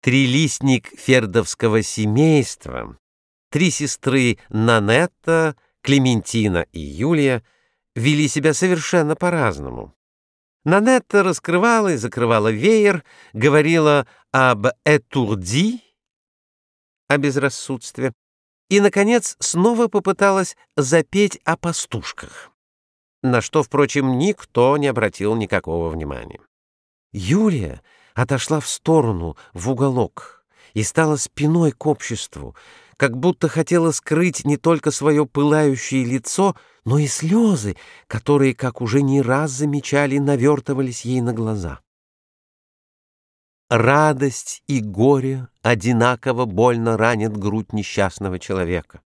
Трилистник фердовского семейства, три сестры Нанетта, Клементина и Юлия вели себя совершенно по-разному. Нанетта раскрывала и закрывала веер, говорила об этурди, о безрассудстве, и, наконец, снова попыталась запеть о пастушках, на что, впрочем, никто не обратил никакого внимания. Юлия отошла в сторону, в уголок, и стала спиной к обществу, как будто хотела скрыть не только свое пылающее лицо, но и слезы, которые, как уже не раз замечали, навертывались ей на глаза. Радость и горе одинаково больно ранят грудь несчастного человека.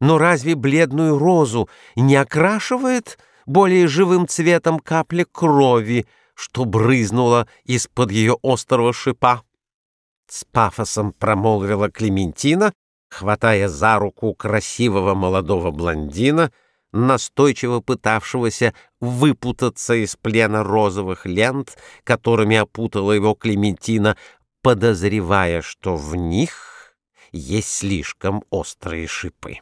Но разве бледную розу не окрашивает более живым цветом капля крови, что брызнула из-под ее острого шипа? С пафосом промолвила Клементина, хватая за руку красивого молодого блондина, настойчиво пытавшегося выпутаться из плена розовых лент, которыми опутала его Клементина, подозревая, что в них есть слишком острые шипы.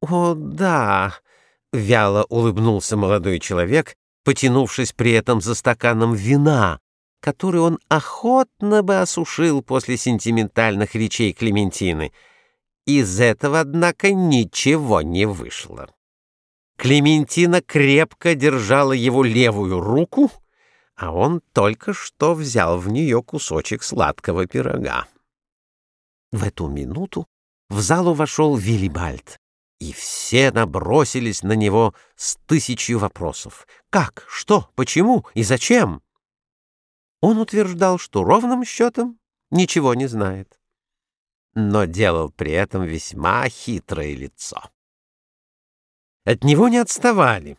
«О, да!» — вяло улыбнулся молодой человек, потянувшись при этом за стаканом вина, который он охотно бы осушил после сентиментальных речей Клементины. Из этого, однако, ничего не вышло. Клементина крепко держала его левую руку, а он только что взял в нее кусочек сладкого пирога. В эту минуту в залу вошел Виллибальд, и все набросились на него с тысячью вопросов. Как, что, почему и зачем? Он утверждал, что ровным счетом ничего не знает, но делал при этом весьма хитрое лицо. От него не отставали.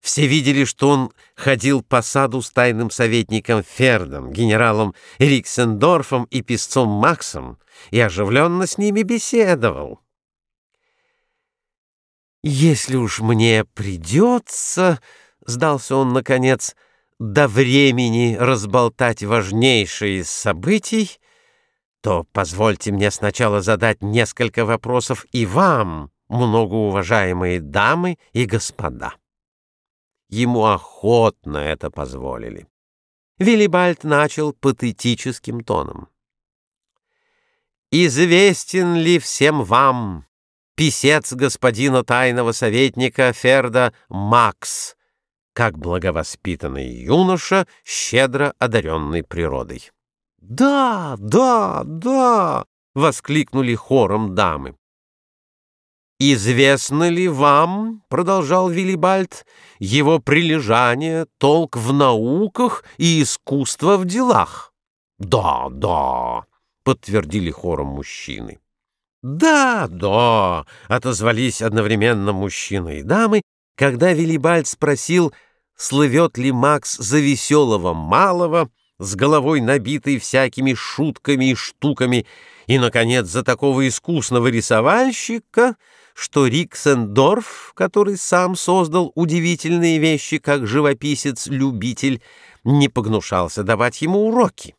Все видели, что он ходил по саду с тайным советником Фердом, генералом Риксендорфом и писцом Максом, и оживленно с ними беседовал. «Если уж мне придется, — сдался он наконец, — до времени разболтать важнейшие из событий, то позвольте мне сначала задать несколько вопросов и вам, многоуважаемые дамы и господа. Ему охотно это позволили. Виллибальд начал патетическим тоном. «Известен ли всем вам писец господина тайного советника Ферда Макс, как благовоспитанный юноша, щедро одаренный природой. «Да, да, да!» — воскликнули хором дамы. «Известно ли вам, — продолжал Виллибальд, — его прилежание, толк в науках и искусство в делах?» «Да, да!» — подтвердили хором мужчины. «Да, да!» — отозвались одновременно мужчины и дамы, когда Виллибальд спросил — слывет ли Макс за веселого малого, с головой набитой всякими шутками и штуками, и, наконец, за такого искусного рисовальщика, что Риксендорф, который сам создал удивительные вещи, как живописец-любитель, не погнушался давать ему уроки.